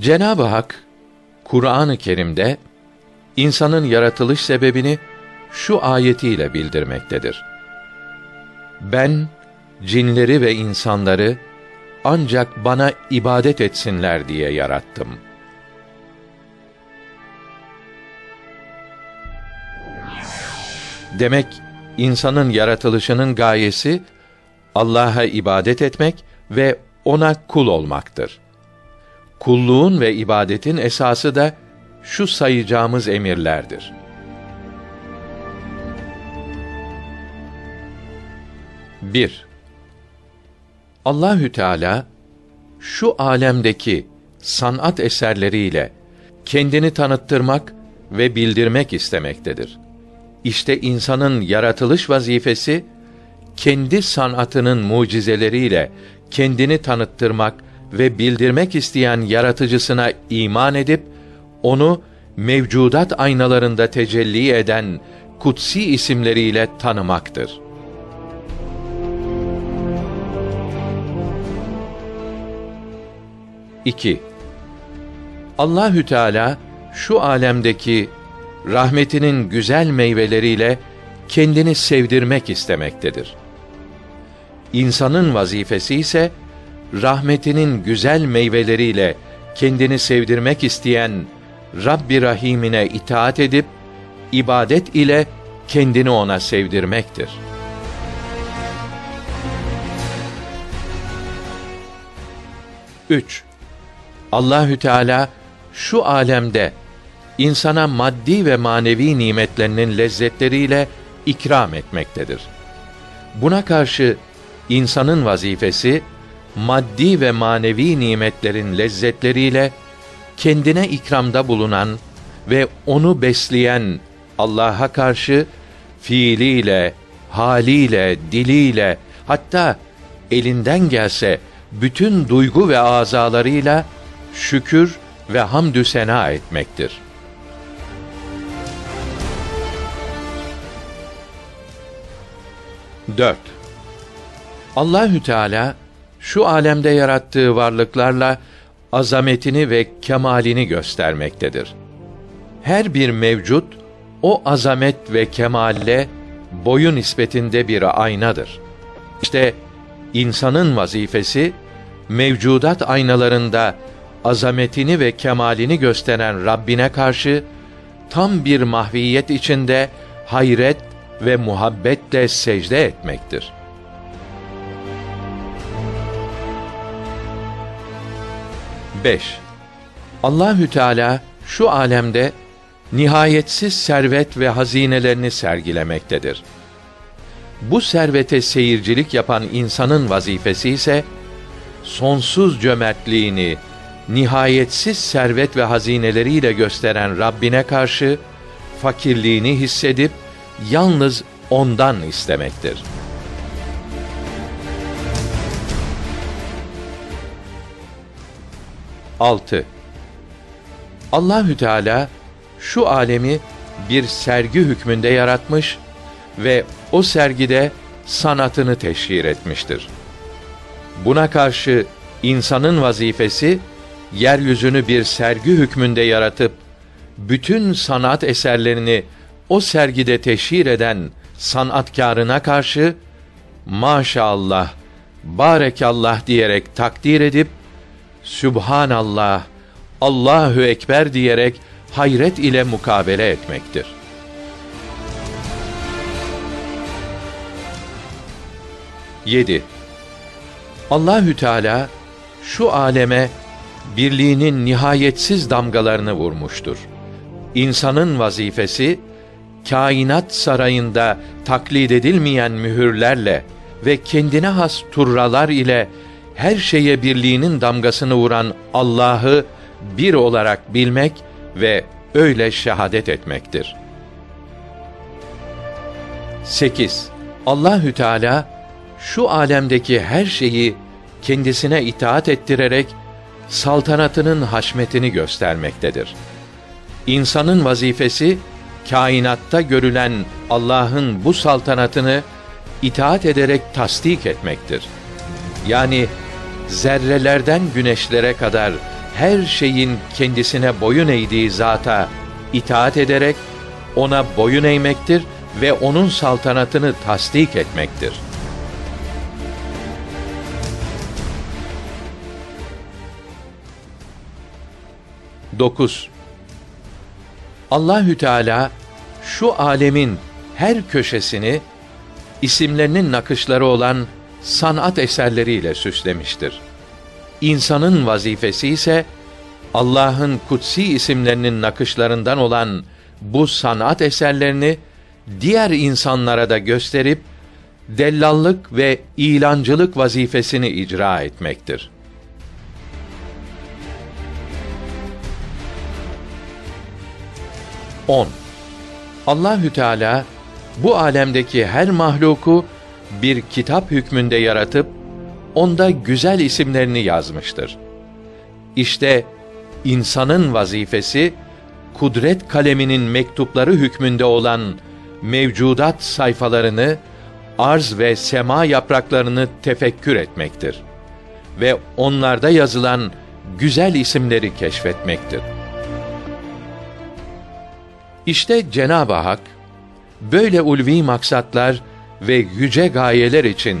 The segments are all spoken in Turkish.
Cenab-ı Hak Kur'an-ı Kerim'de insanın yaratılış sebebini şu ayetiyle bildirmektedir. Ben cinleri ve insanları ancak bana ibadet etsinler diye yarattım. Demek insanın yaratılışının gayesi Allah'a ibadet etmek ve ona kul olmaktır. Kulluğun ve ibadetin esası da şu sayacağımız emirlerdir. Bir, Allahü Teala şu alemdeki sanat eserleriyle kendini tanıttırmak ve bildirmek istemektedir. İşte insanın yaratılış vazifesi kendi sanatının mucizeleriyle kendini tanıttırmak ve bildirmek isteyen yaratıcısına iman edip onu mevcudat aynalarında tecelli eden kutsi isimleriyle tanımaktır. İki. Allahü Teala şu alemdeki rahmetinin güzel meyveleriyle kendini sevdirmek istemektedir. İnsanın vazifesi ise rahmetinin güzel meyveleriyle kendini sevdirmek isteyen Rabbi Rahim'ine itaat edip ibadet ile kendini ona sevdirmektir. Üç. Allahü Teala şu alemde insana maddi ve manevi nimetlerinin lezzetleriyle ikram etmektedir. Buna karşı insanın vazifesi maddi ve manevi nimetlerin lezzetleriyle kendine ikramda bulunan ve onu besleyen Allah'a karşı fiiliyle, haliyle, diliyle, hatta elinden gelse bütün duygu ve azalarıyla şükür ve hamdü sena etmektir. Dört. Allahü Teala şu alemde yarattığı varlıklarla azametini ve kemalini göstermektedir. Her bir mevcut o azamet ve kemalle boyun nispetinde bir aynadır. İşte insanın vazifesi mevcudat aynalarında azametini ve kemalini gösteren Rabbine karşı tam bir mahviyet içinde hayret ve muhabbetle secde etmektir. 5. Allahü Teala şu alemde nihayetsiz servet ve hazinelerini sergilemektedir. Bu servete seyircilik yapan insanın vazifesi ise sonsuz cömertliğini nihayetsiz servet ve hazineleriyle gösteren Rabbine karşı fakirliğini hissedip yalnız ondan istemektir. 6. Allahü Teala şu alemi bir sergi hükmünde yaratmış ve o sergide sanatını teşhir etmiştir. Buna karşı insanın vazifesi yeryüzünü bir sergi hükmünde yaratıp bütün sanat eserlerini o sergide teşhir eden sanatkarına karşı maşallah, barekallah diyerek takdir edip Sübhanallah, Allahü ekber diyerek hayret ile mukabele etmektir. Yedi. Allahü Teala şu aleme birliğinin nihayetsiz damgalarını vurmuştur. İnsanın vazifesi kainat sarayında taklit edilmeyen mühürlerle ve kendine has turralar ile her şeye birliğinin damgasını vuran Allah'ı bir olarak bilmek ve öyle şehadet etmektir. 8. Allahü Teala şu alemdeki her şeyi kendisine itaat ettirerek saltanatının haşmetini göstermektedir. İnsanın vazifesi kainatta görülen Allah'ın bu saltanatını itaat ederek tasdik etmektir. Yani zerrelerden güneşlere kadar her şeyin kendisine boyun eğdiği zata itaat ederek ona boyun eğmektir ve onun saltanatını tasdik etmektir. Dokuz. Allahü Teala şu alemin her köşesini isimlerinin nakışları olan sanat eserleriyle süslemiştir. İnsanın vazifesi ise Allah'ın kutsi isimlerinin nakışlarından olan bu sanat eserlerini diğer insanlara da gösterip dellallık ve ilancılık vazifesini icra etmektir. On. Allahü Teala bu alemdeki her mahluku bir kitap hükmünde yaratıp onda güzel isimlerini yazmıştır. İşte insanın vazifesi kudret kaleminin mektupları hükmünde olan mevcudat sayfalarını arz ve sema yapraklarını tefekkür etmektir ve onlarda yazılan güzel isimleri keşfetmektir. İşte Cenab-ı Hak böyle ulvi maksatlar ve yüce gayeler için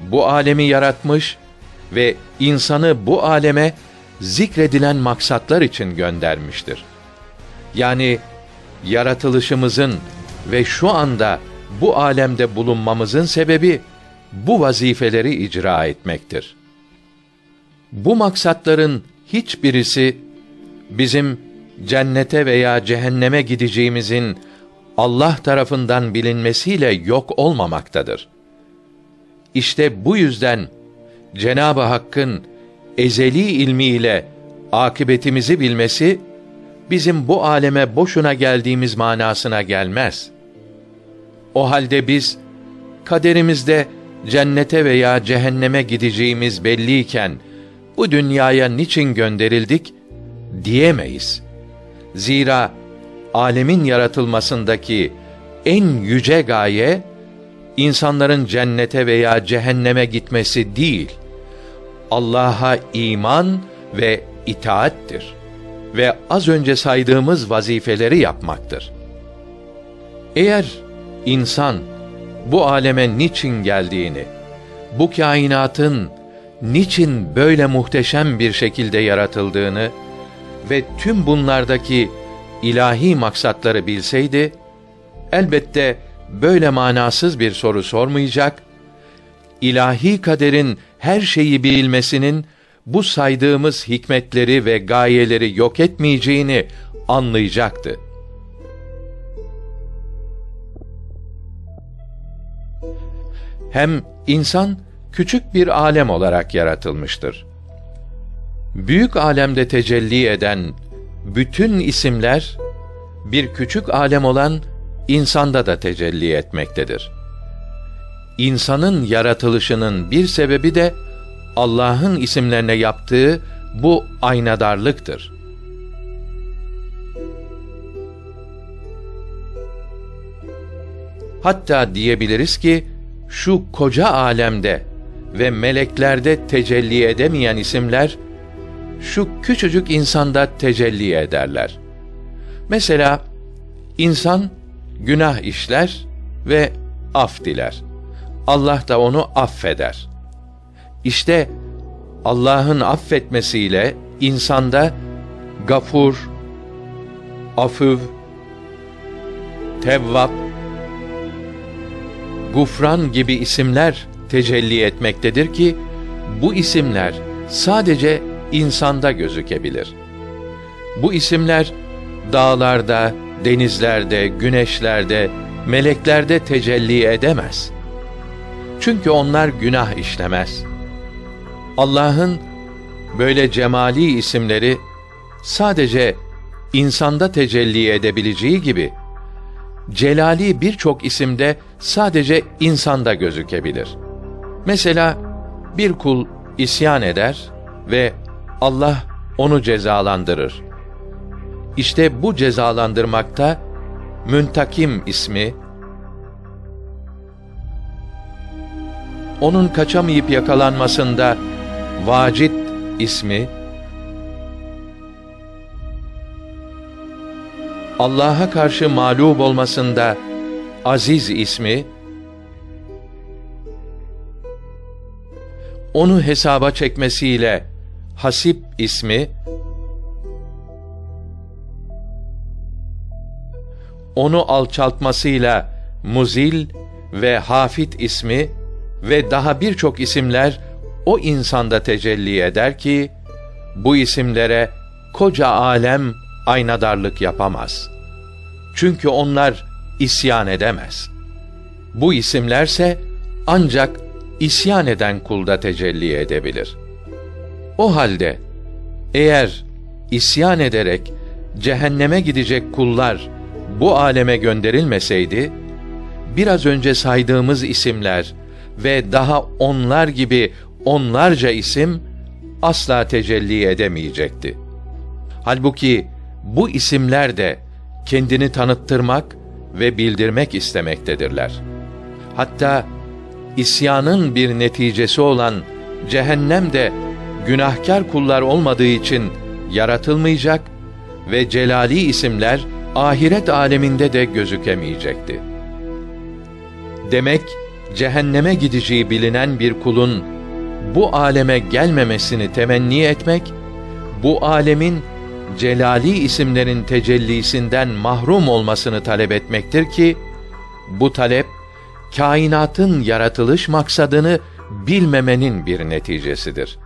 bu alemi yaratmış ve insanı bu aleme zikredilen maksatlar için göndermiştir. Yani yaratılışımızın ve şu anda bu alemde bulunmamızın sebebi bu vazifeleri icra etmektir. Bu maksatların hiçbirisi bizim cennete veya cehenneme gideceğimizin Allah tarafından bilinmesiyle yok olmamaktadır. İşte bu yüzden Cenab-ı Hakk'ın ezeli ilmiyle akıbetimizi bilmesi bizim bu aleme boşuna geldiğimiz manasına gelmez. O halde biz kaderimizde cennete veya cehenneme gideceğimiz belliyken bu dünyaya niçin gönderildik diyemeyiz. Zira alemin yaratılmasındaki en yüce gaye insanların cennete veya cehenneme gitmesi değil, Allah'a iman ve itaattir ve az önce saydığımız vazifeleri yapmaktır. Eğer insan bu aleme niçin geldiğini, bu kainatın niçin böyle muhteşem bir şekilde yaratıldığını ve tüm bunlardaki ilahi maksatları bilseydi, elbette böyle manasız bir soru sormayacak, ilahi kaderin her şeyi bilmesinin bu saydığımız hikmetleri ve gayeleri yok etmeyeceğini anlayacaktı. Hem insan küçük bir alem olarak yaratılmıştır. Büyük alemde tecelli eden bütün isimler bir küçük alem olan insanda da tecelli etmektedir. İnsanın yaratılışının bir sebebi de Allah'ın isimlerine yaptığı bu aynadarlıktır. Hatta diyebiliriz ki şu koca alemde ve meleklerde tecelli edemeyen isimler şu küçücük insanda tecelli ederler. Mesela insan günah işler ve af diler. Allah da onu affeder. İşte Allah'ın affetmesiyle insanda gafur, afüv, tevvap, gufran gibi isimler tecelli etmektedir ki bu isimler sadece insanda gözükebilir. Bu isimler dağlarda, denizlerde, güneşlerde, meleklerde tecelli edemez. Çünkü onlar günah işlemez. Allah'ın böyle cemali isimleri sadece insanda tecelli edebileceği gibi celali birçok isimde sadece insanda gözükebilir. Mesela bir kul isyan eder ve Allah onu cezalandırır. İşte bu cezalandırmakta Müntakim ismi onun kaçamayıp yakalanmasında Vacit ismi Allah'a karşı mağlup olmasında Aziz ismi onu hesaba çekmesiyle Hasip ismi onu alçaltmasıyla Muzil ve Hafit ismi ve daha birçok isimler o insanda tecelli eder ki bu isimlere koca alem aynadarlık yapamaz. Çünkü onlar isyan edemez. Bu isimlerse ancak isyan eden kulda tecelli edebilir. O halde eğer isyan ederek cehenneme gidecek kullar bu aleme gönderilmeseydi biraz önce saydığımız isimler ve daha onlar gibi onlarca isim asla tecelli edemeyecekti. Halbuki bu isimler de kendini tanıttırmak ve bildirmek istemektedirler. Hatta isyanın bir neticesi olan cehennem de günahkar kullar olmadığı için yaratılmayacak ve celali isimler ahiret aleminde de gözükemeyecekti. Demek cehenneme gideceği bilinen bir kulun bu aleme gelmemesini temenni etmek, bu alemin celali isimlerin tecellisinden mahrum olmasını talep etmektir ki bu talep kainatın yaratılış maksadını bilmemenin bir neticesidir.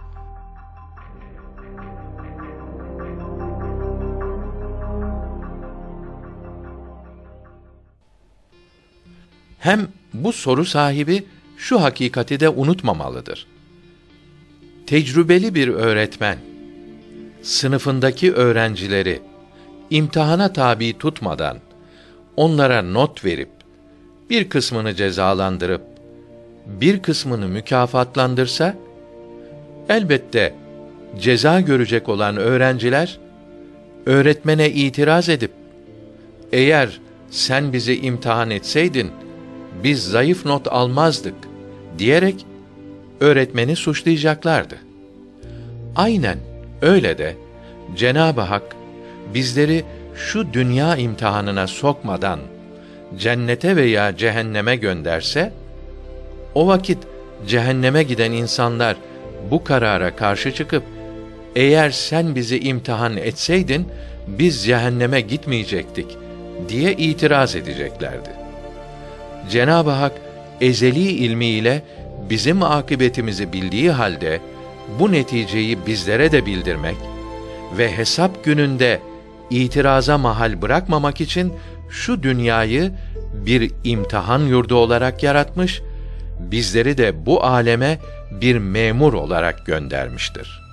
Hem bu soru sahibi şu hakikati de unutmamalıdır. Tecrübeli bir öğretmen sınıfındaki öğrencileri imtihana tabi tutmadan onlara not verip bir kısmını cezalandırıp bir kısmını mükafatlandırsa elbette ceza görecek olan öğrenciler öğretmene itiraz edip eğer sen bizi imtihan etseydin biz zayıf not almazdık diyerek öğretmeni suçlayacaklardı. Aynen öyle de Cenab-ı Hak bizleri şu dünya imtihanına sokmadan cennete veya cehenneme gönderse o vakit cehenneme giden insanlar bu karara karşı çıkıp eğer sen bizi imtihan etseydin biz cehenneme gitmeyecektik diye itiraz edeceklerdi. Cenab-ı Hak ezeli ilmiyle bizim akıbetimizi bildiği halde bu neticeyi bizlere de bildirmek ve hesap gününde itiraza mahal bırakmamak için şu dünyayı bir imtihan yurdu olarak yaratmış, bizleri de bu aleme bir memur olarak göndermiştir.''